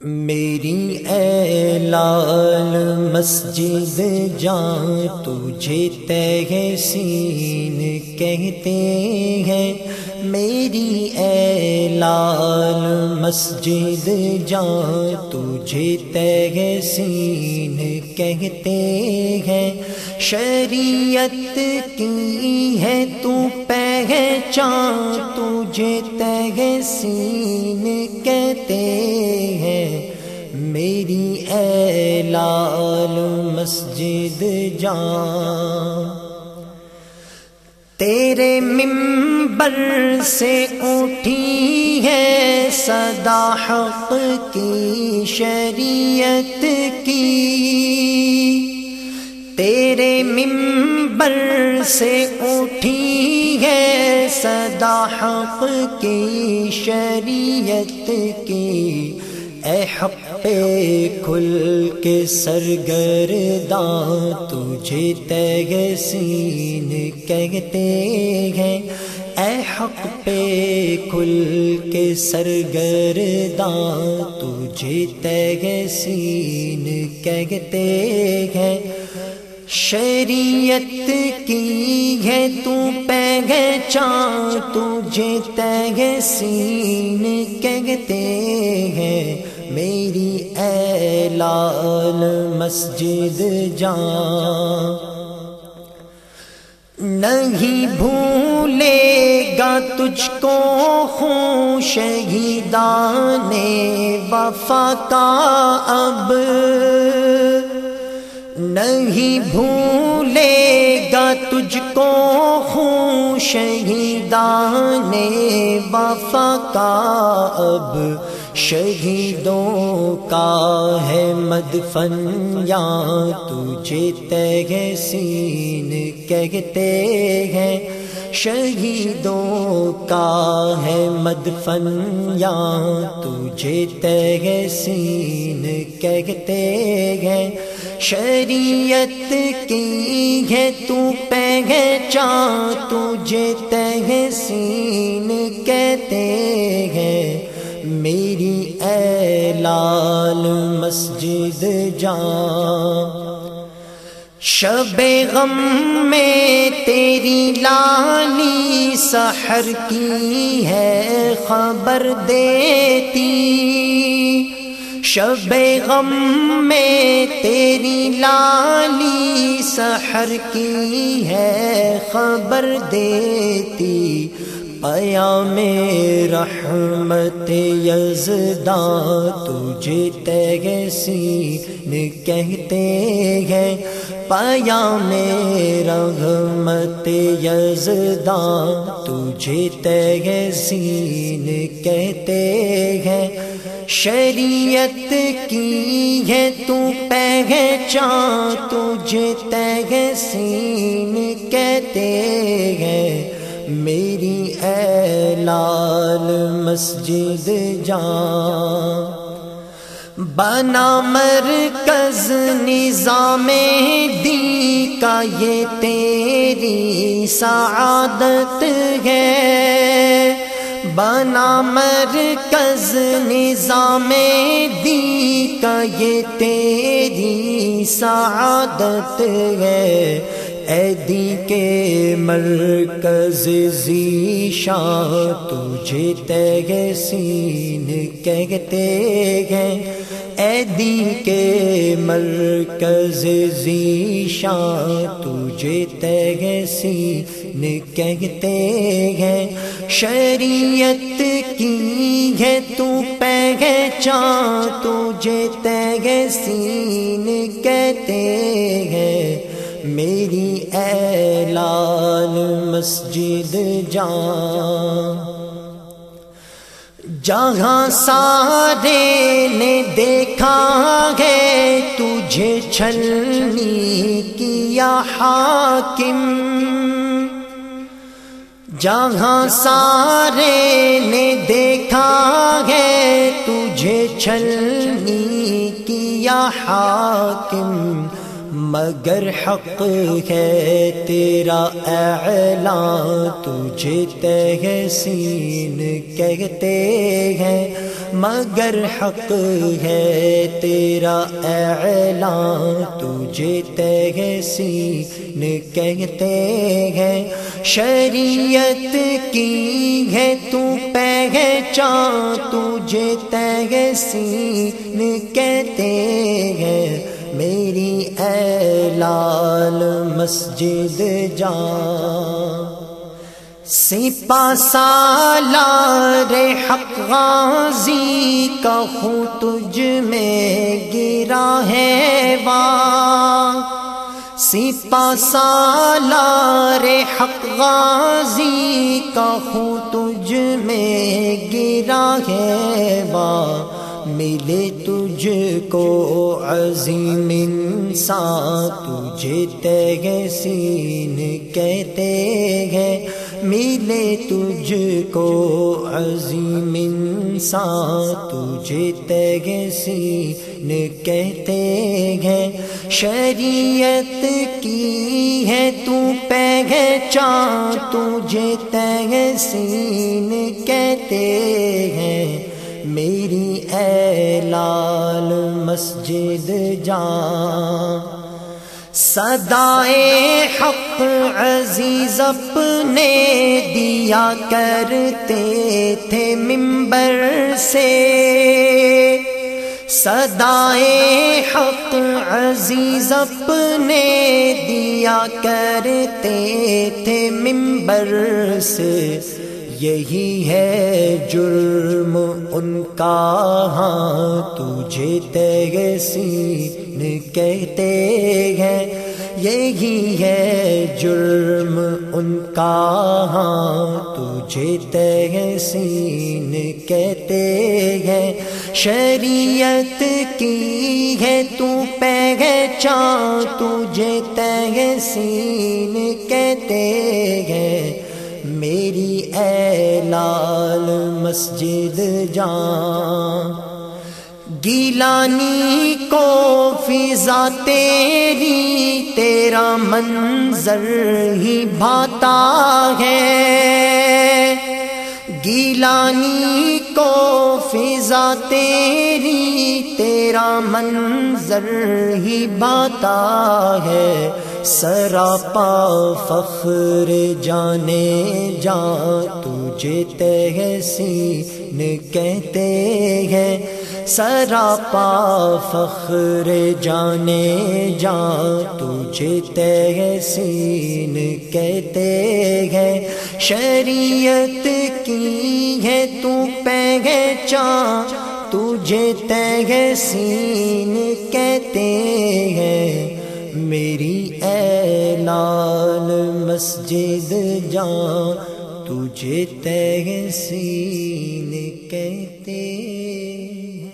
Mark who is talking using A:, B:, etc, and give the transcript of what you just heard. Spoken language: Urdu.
A: میری اے لال مسجد جان تجھے تحسین کہتے ہیں۔ میری اے لال مسجد جان تجھے تحسین کہتے ہیں۔ شریعت کی ہے تو پہچان تجھے تحسین کہتے ہیں۔ میری اے لال مسجد جان تیرے ممبر سے اٹھی ہے صدا حق کی شریعت کی۔ تیرے ممبر سے اٹھی ہے صدا حق کی شریعت کی۔ اے حق پہ کھل کے سرگرداں، تجھے تحسین کہتے ہیں۔ اے حق پہ کھل کے سرگرداں، تجھے تحسین کہتے ہیں۔ شریعت کی ہے، تو پہچان تجھے تحسین کہتے ہیں۔ میری اے لال مسجد جان نہیں بھولے گا تجھ کو خوں شہیدان وفا کا اب۔ نہیں بھولے گا تجھ کو خوں شہیدان وفا کا اب۔ شہیدوں کا ہے مدفن یا تجھے تحسین کہتے ہیں۔ شہیدوں کا ہے مدفن یا تجھے تحسین کہتے ہیں۔ شریعت کی ہے تو پہچان، تجھے تحسین کہتے ہیں۔ میری اے لال مسجد جان شب غم میں تیری لالی سحر کی ہے خبر دیتی۔ شب غم میں تیری لالی سحر کی ہے خبر دیتی پیا میں رحمت یزداں تجھے تحسین کہتے ہیں۔ پیا میں رحمت یزداں تجھے تحسین کہتے ہیں۔ شریعت کی ہے تو پہچان تجھے تحسین کہتے ہیں۔ میری اے لال مسجد جان بنا مرکز نظام دی کا یہ تیری سعادت ہے۔ بنا مرکز نظام دی کا یہ تیری سعادت ہے۔ ایدی کے مرکز ذیشان تجھے تحسین کہتے ہیں۔ ایدی کے مرکز ذیشان تجھے تحسین کہتے ہیں۔ شریعت کی ہے تو پہچان، تجھے تحسین کہتے ہیں۔ میری اے لال مسجد جان جہاں سارے نے دیکھا ہے تجھے چھلنی کیا حاکم۔ جہاں سارے نے دیکھا ہے تجھے چھلنی کیا حاکم۔ مگر حق ہے تیرا اعلان تجھے تحسین کہتے ہیں۔ مگر حق ہے تیرا اعلان تجھے تحسین کہتے ہیں۔ شریعت کی ہے تو پہچان تجھے تحسین کہتے ہیں۔ میری اے لال مسجد جا سپا سالار حق غازی کا خون تجھ میں گرا ہے وا سپا سالار حق غازی کا خون تجھ میں گرا ہے وا ملے تجھ کو عظیم انسان، تجھے تحسین کہتے ہیں۔ ملے تجھ کو عظیم انسان، تجھے تحسین کہتے ہیں۔ شریعت کی ہے تو پہچان تجھے تحسین کہتے ہیں۔ میری اے لال مسجد جان سدائے حق عزیز اپنے دیا کرتے تھے ممبر سے۔ سدائے حق عزیز اپنے دیا کرتے تھے ممبر سے۔ یہی ہے جرم ان کا ہاں تجھے تحسین کہتے ہیں۔ یہی ہے جرم ان کا ہاں تجھے تحسین کہتے ہیں۔ شریعت کی ہے تو پہچان، تجھے تحسین کہتے ہیں۔ میری اے لال مسجد جان، گیلانی کو فضا تیری تیرا منظر ہی بھاتا ہے۔ گیلانی کو فضا تیری تیرا منظر ہی بھاتا ہے۔ سراپا فخر جانے، جا تجھے تحسین کہتے ہیں۔ سراپا فخر جانے، جا تجھے تحسین کہتے ہیں۔ شریعت کی ہے، تو پہچان تجھے تحسین کہتے ہیں۔ میری اے لال مسجد جان تجھے تحسین کہتے ہیں۔